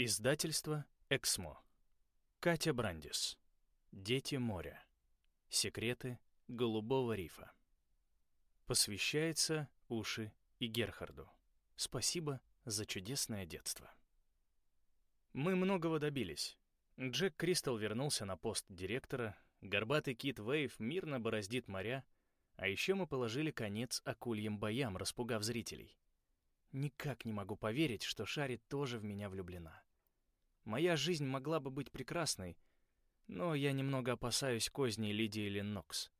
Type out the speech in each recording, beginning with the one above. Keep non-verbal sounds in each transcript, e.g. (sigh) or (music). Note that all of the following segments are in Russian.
Издательство «Эксмо». Катя Брандис. «Дети моря. Секреты Голубого рифа». Посвящается Уши и Герхарду. Спасибо за чудесное детство. Мы многого добились. Джек Кристал вернулся на пост директора, горбатый кит Вейв мирно бороздит моря, а еще мы положили конец акульим боям, распугав зрителей. Никак не могу поверить, что Шари тоже в меня влюблена. Моя жизнь могла бы быть прекрасной, но я немного опасаюсь козней Лидии Леннокс.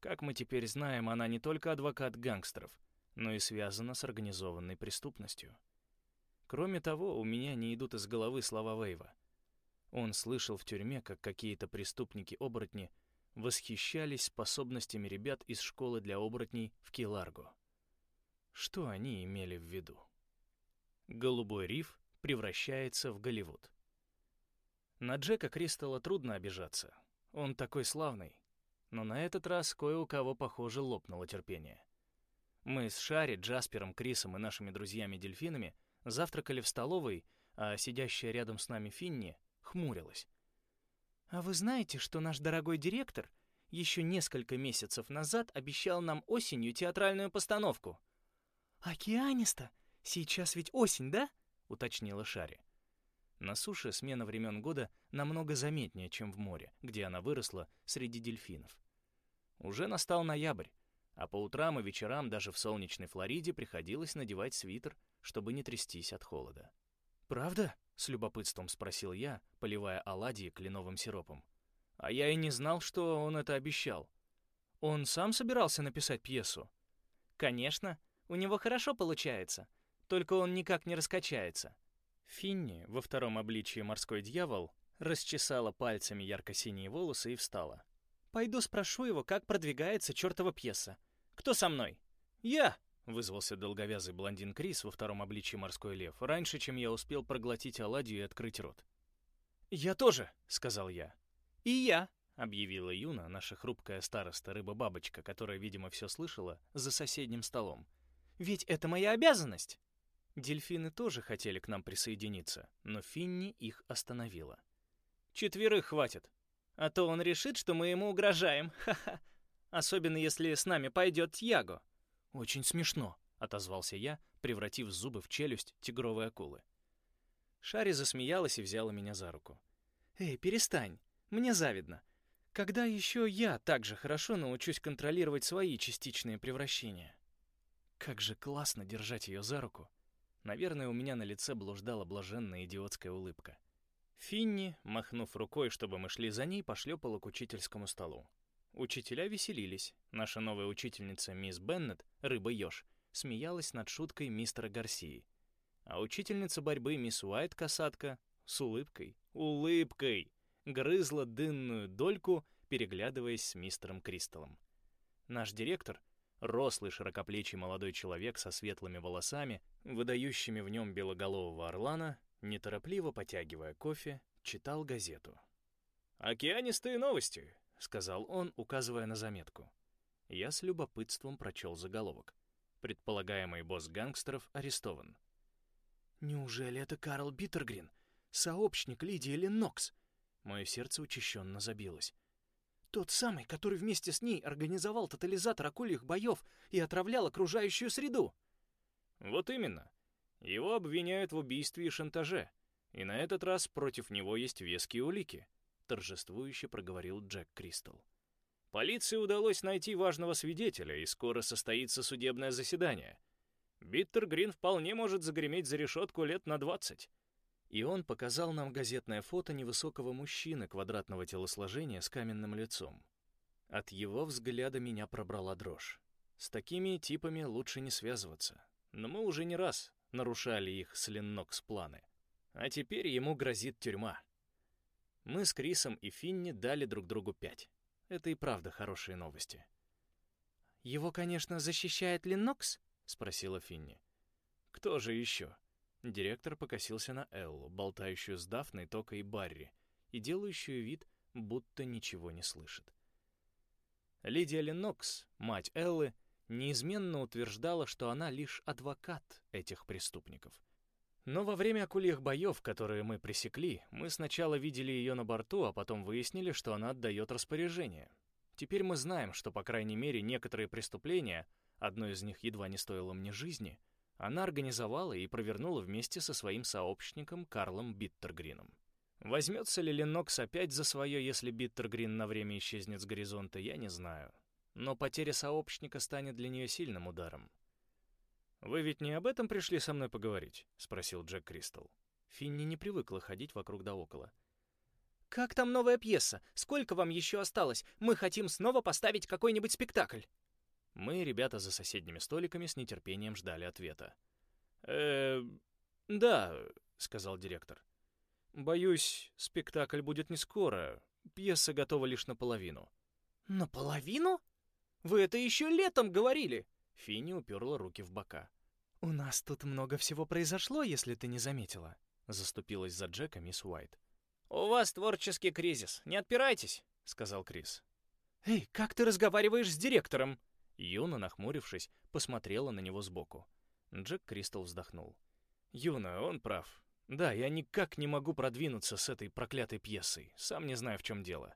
Как мы теперь знаем, она не только адвокат гангстеров, но и связана с организованной преступностью. Кроме того, у меня не идут из головы слова Вейва. Он слышал в тюрьме, как какие-то преступники-оборотни восхищались способностями ребят из школы для оборотней в Киларго. Что они имели в виду? Голубой риф превращается в Голливуд. На Джека Кристалла трудно обижаться. Он такой славный. Но на этот раз кое у кого, похоже, лопнуло терпение. Мы с Шари, Джаспером, Крисом и нашими друзьями-дельфинами завтракали в столовой, а сидящая рядом с нами Финни хмурилась. «А вы знаете, что наш дорогой директор еще несколько месяцев назад обещал нам осенью театральную постановку?» «Океаниста? Сейчас ведь осень, да?» Уточнила Шари. На суше смена времен года намного заметнее, чем в море, где она выросла среди дельфинов. Уже настал ноябрь, а по утрам и вечерам даже в солнечной Флориде приходилось надевать свитер, чтобы не трястись от холода. «Правда?» — с любопытством спросил я, поливая оладьи кленовым сиропом. А я и не знал, что он это обещал. Он сам собирался написать пьесу? Конечно, у него хорошо получается — только он никак не раскачается. Финни, во втором обличии морской дьявол, расчесала пальцами ярко-синие волосы и встала. «Пойду спрошу его, как продвигается чертова пьеса. Кто со мной?» «Я!» — вызвался долговязый блондин Крис во втором обличии морской лев, раньше, чем я успел проглотить оладью и открыть рот. «Я тоже!» — сказал я. «И я!» — объявила Юна, наша хрупкая староста рыба-бабочка, которая, видимо, все слышала, за соседним столом. «Ведь это моя обязанность!» Дельфины тоже хотели к нам присоединиться, но Финни их остановила. «Четверых хватит, а то он решит, что мы ему угрожаем, (laughs) ха-ха. Особенно если с нами пойдет Тьяго». «Очень смешно», — отозвался я, превратив зубы в челюсть тигровой акулы. Шари засмеялась и взяла меня за руку. «Эй, перестань, мне завидно. Когда еще я так же хорошо научусь контролировать свои частичные превращения?» Как же классно держать ее за руку Наверное, у меня на лице блуждала блаженная идиотская улыбка. Финни, махнув рукой, чтобы мы шли за ней, пошлепала к учительскому столу. Учителя веселились. Наша новая учительница, мисс Беннет, рыба-еж, смеялась над шуткой мистера Гарсии. А учительница борьбы, мисс Уайт, касатка, с улыбкой, улыбкой, грызла дынную дольку, переглядываясь с мистером Кристаллом. Наш директор, Рослый широкоплечий молодой человек со светлыми волосами, выдающими в нем белоголового орлана, неторопливо потягивая кофе, читал газету. «Океанистые новости», — сказал он, указывая на заметку. Я с любопытством прочел заголовок. Предполагаемый босс гангстеров арестован. «Неужели это Карл Биттергрин, сообщник Лидии Леннокс?» Мое сердце учащенно забилось. Тот самый, который вместе с ней организовал тотализатор акульих боев и отравлял окружающую среду. Вот именно. Его обвиняют в убийстве и шантаже. И на этот раз против него есть веские улики, торжествующе проговорил Джек Кристал. Полиции удалось найти важного свидетеля, и скоро состоится судебное заседание. Биттер Грин вполне может загреметь за решетку лет на двадцать и он показал нам газетное фото невысокого мужчины квадратного телосложения с каменным лицом. От его взгляда меня пробрала дрожь. С такими типами лучше не связываться. Но мы уже не раз нарушали их с Леннокс планы. А теперь ему грозит тюрьма. Мы с Крисом и Финни дали друг другу пять. Это и правда хорошие новости. «Его, конечно, защищает Леннокс?» — спросила Финни. «Кто же еще?» Директор покосился на Эллу, болтающую с Дафной, Тока и Барри, и делающую вид, будто ничего не слышит. Лидия Ленокс, мать Эллы, неизменно утверждала, что она лишь адвокат этих преступников. Но во время акульих боев, которые мы пресекли, мы сначала видели ее на борту, а потом выяснили, что она отдает распоряжение. Теперь мы знаем, что, по крайней мере, некоторые преступления, одно из них едва не стоило мне жизни, она организовала и провернула вместе со своим сообщником Карлом Биттергрином. Возьмется ли Ленокс опять за свое, если Биттергрин на время исчезнет с горизонта, я не знаю. Но потеря сообщника станет для нее сильным ударом. «Вы ведь не об этом пришли со мной поговорить?» — спросил Джек Кристал. Финни не привыкла ходить вокруг да около. «Как там новая пьеса? Сколько вам еще осталось? Мы хотим снова поставить какой-нибудь спектакль». Мы, ребята за соседними столиками, с нетерпением ждали ответа. э да», — сказал директор. «Боюсь, спектакль будет не скоро. Пьеса готова лишь наполовину». «Наполовину? Вы это еще летом говорили!» Финни уперла руки в бока. «У нас тут много всего произошло, если ты не заметила», — заступилась за Джека мисс Уайт. «У вас творческий кризис. Не отпирайтесь», — сказал Крис. «Эй, как ты разговариваешь с директором?» Юна, нахмурившись, посмотрела на него сбоку. Джек Кристал вздохнул. «Юна, он прав. Да, я никак не могу продвинуться с этой проклятой пьесой. Сам не знаю, в чем дело».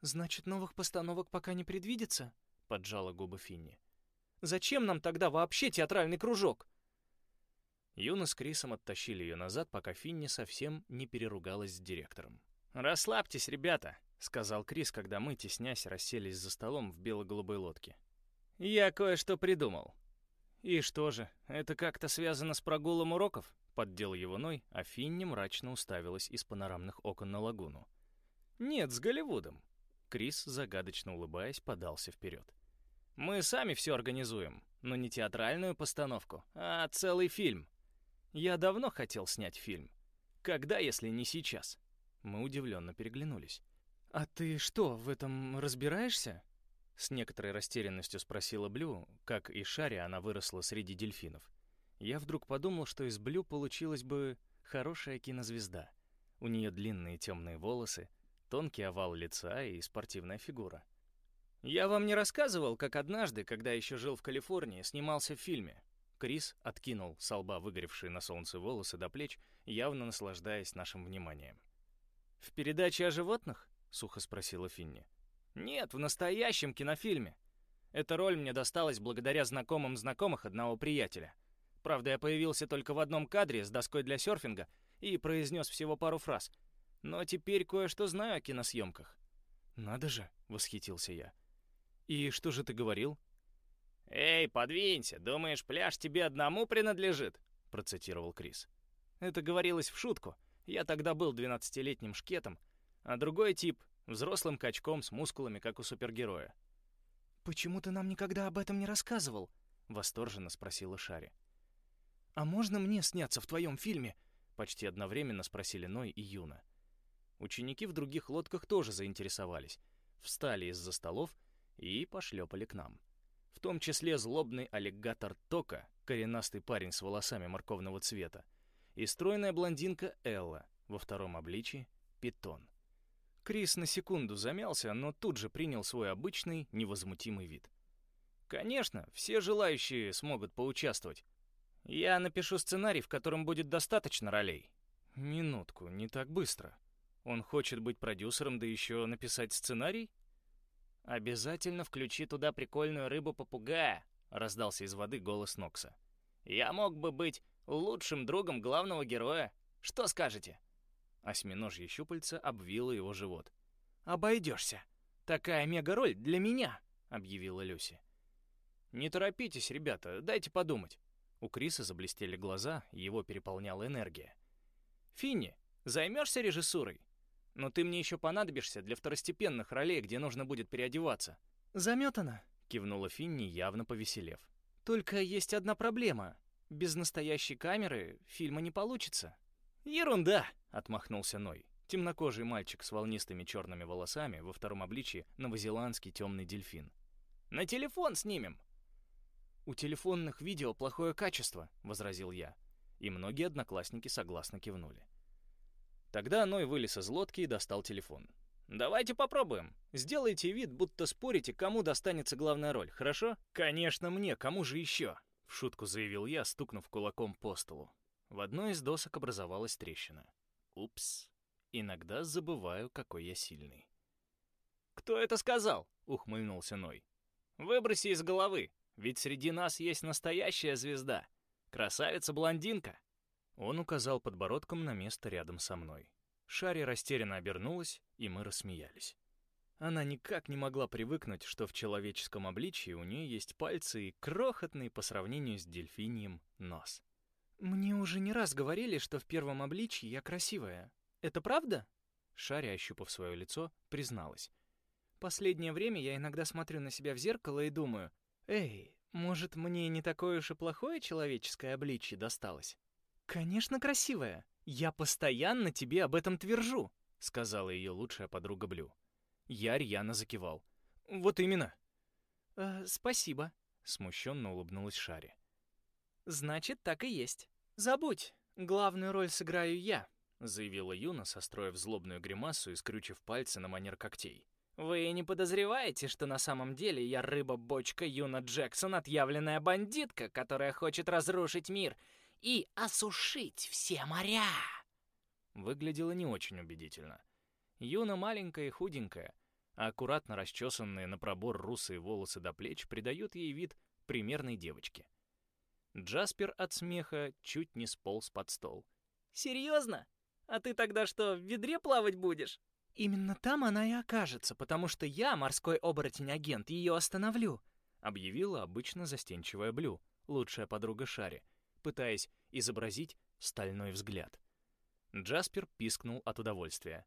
«Значит, новых постановок пока не предвидится?» — поджала губы Финни. Зачем нам тогда вообще театральный кружок?» Юна с Крисом оттащили ее назад, пока Финни совсем не переругалась с директором. «Расслабьтесь, ребята», — сказал Крис, когда мы, теснясь, расселись за столом в бело-голубой лодке. «Я кое-что придумал». «И что же, это как-то связано с прогулом уроков?» — поддел его Ной, а Финни мрачно уставилась из панорамных окон на лагуну. «Нет, с Голливудом». Крис, загадочно улыбаясь, подался вперед. Мы сами все организуем, но не театральную постановку, а целый фильм. Я давно хотел снять фильм. Когда, если не сейчас? Мы удивленно переглянулись. «А ты что, в этом разбираешься?» С некоторой растерянностью спросила Блю, как и Шари она выросла среди дельфинов. Я вдруг подумал, что из Блю получилась бы хорошая кинозвезда. У нее длинные темные волосы, тонкий овал лица и спортивная фигура. «Я вам не рассказывал, как однажды, когда еще жил в Калифорнии, снимался в фильме?» Крис откинул с лба выгоревшие на солнце волосы до плеч, явно наслаждаясь нашим вниманием. «В передаче о животных?» — сухо спросила Финни. «Нет, в настоящем кинофильме. Эта роль мне досталась благодаря знакомым знакомых одного приятеля. Правда, я появился только в одном кадре с доской для серфинга и произнес всего пару фраз. Но теперь кое-что знаю о киносъемках». «Надо же!» — восхитился я. «И что же ты говорил?» «Эй, подвинься, думаешь, пляж тебе одному принадлежит?» — процитировал Крис. Это говорилось в шутку. Я тогда был двенадцатилетним шкетом, а другой тип — взрослым качком с мускулами, как у супергероя. «Почему ты нам никогда об этом не рассказывал?» — восторженно спросила Шари. «А можно мне сняться в твоем фильме?» — почти одновременно спросили Ной и Юна. Ученики в других лодках тоже заинтересовались, встали из-за столов и пошлепали к нам. В том числе злобный аллигатор Тока, коренастый парень с волосами морковного цвета, и стройная блондинка Элла, во втором обличии — Питон. Крис на секунду замялся, но тут же принял свой обычный, невозмутимый вид. «Конечно, все желающие смогут поучаствовать. Я напишу сценарий, в котором будет достаточно ролей». «Минутку, не так быстро. Он хочет быть продюсером, да еще написать сценарий?» «Обязательно включи туда прикольную рыбу-попугая», — раздался из воды голос Нокса. «Я мог бы быть лучшим другом главного героя. Что скажете?» Осьминожье щупальце обвило его живот. «Обойдешься. Такая мега-роль для меня», — объявила Люси. «Не торопитесь, ребята, дайте подумать». У Криса заблестели глаза, его переполняла энергия. «Финни, займешься режиссурой?» Но ты мне еще понадобишься для второстепенных ролей, где нужно будет переодеваться». «Заметана», — кивнула Финни, явно повеселев. «Только есть одна проблема. Без настоящей камеры фильма не получится». «Ерунда!» — отмахнулся Ной. Темнокожий мальчик с волнистыми черными волосами, во втором обличии новозеландский темный дельфин. «На телефон снимем!» «У телефонных видео плохое качество», — возразил я. И многие одноклассники согласно кивнули. Тогда Ной вылез из лодки и достал телефон. «Давайте попробуем. Сделайте вид, будто спорите, кому достанется главная роль, хорошо?» «Конечно мне, кому же еще?» — в шутку заявил я, стукнув кулаком по столу. В одной из досок образовалась трещина. Упс. Иногда забываю, какой я сильный. «Кто это сказал?» — ухмыльнулся Ной. «Выброси из головы, ведь среди нас есть настоящая звезда. Красавица-блондинка!» Он указал подбородком на место рядом со мной. Шари растерянно обернулась, и мы рассмеялись. Она никак не могла привыкнуть, что в человеческом обличии у нее есть пальцы и крохотный по сравнению с дельфинием нос. «Мне уже не раз говорили, что в первом обличии я красивая. Это правда?» Шари, ощупав свое лицо, призналась. «Последнее время я иногда смотрю на себя в зеркало и думаю, «Эй, может, мне не такое уж и плохое человеческое обличие досталось?» «Конечно, красивая. Я постоянно тебе об этом твержу», — сказала ее лучшая подруга Блю. Я рьяно закивал. «Вот именно». «Э, «Спасибо», — смущенно улыбнулась Шари. «Значит, так и есть. Забудь, главную роль сыграю я», — заявила Юна, состроив злобную гримасу и скрючив пальцы на манер когтей. «Вы не подозреваете, что на самом деле я рыба-бочка Юна Джексон, отъявленная бандитка, которая хочет разрушить мир и осушить все моря?» Выглядело не очень убедительно. Юна маленькая и худенькая, а аккуратно расчесанные на пробор русые волосы до плеч придают ей вид примерной девочки. Джаспер от смеха чуть не сполз под стол. «Серьезно? А ты тогда что, в ведре плавать будешь?» «Именно там она и окажется, потому что я, морской оборотень-агент, ее остановлю», объявила обычно застенчивая Блю, лучшая подруга Шари, пытаясь изобразить стальной взгляд. Джаспер пискнул от удовольствия.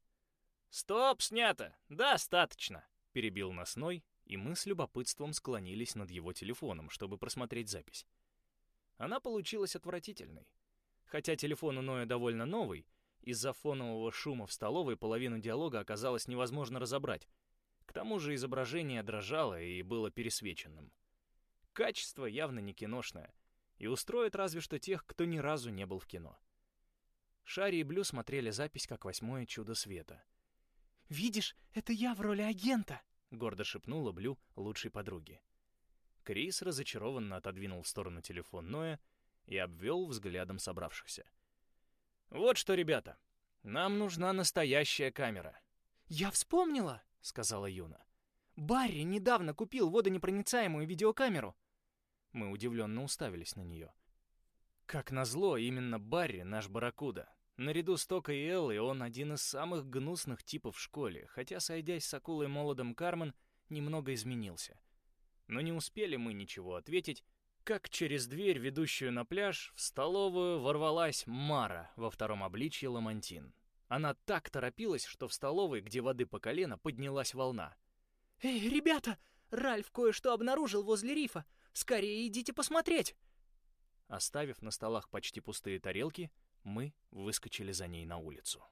«Стоп, снято! Достаточно!» — перебил нас Ной, и мы с любопытством склонились над его телефоном, чтобы просмотреть запись. Она получилась отвратительной. Хотя телефон у Ноя довольно новый, из-за фонового шума в столовой половину диалога оказалось невозможно разобрать. К тому же изображение дрожало и было пересвеченным. Качество явно не киношное, и устроит разве что тех, кто ни разу не был в кино. Шари и Блю смотрели запись как восьмое чудо света — «Видишь, это я в роли агента!» — гордо шепнула Блю лучшей подруге. Крис разочарованно отодвинул в сторону телефон Ноя и обвел взглядом собравшихся. «Вот что, ребята, нам нужна настоящая камера». «Я вспомнила!» — сказала Юна. «Барри недавно купил водонепроницаемую видеокамеру». Мы удивленно уставились на нее. Как назло, именно Барри наш барракуда. Наряду с Токой и Эллой он один из самых гнусных типов в школе, хотя, сойдясь с акулой молодым Кармен, немного изменился. Но не успели мы ничего ответить, как через дверь, ведущую на пляж, в столовую ворвалась Мара во втором обличье Ламантин. Она так торопилась, что в столовой, где воды по колено, поднялась волна. «Эй, ребята! Ральф кое-что обнаружил возле рифа! Скорее идите посмотреть!» Оставив на столах почти пустые тарелки, мы выскочили за ней на улицу.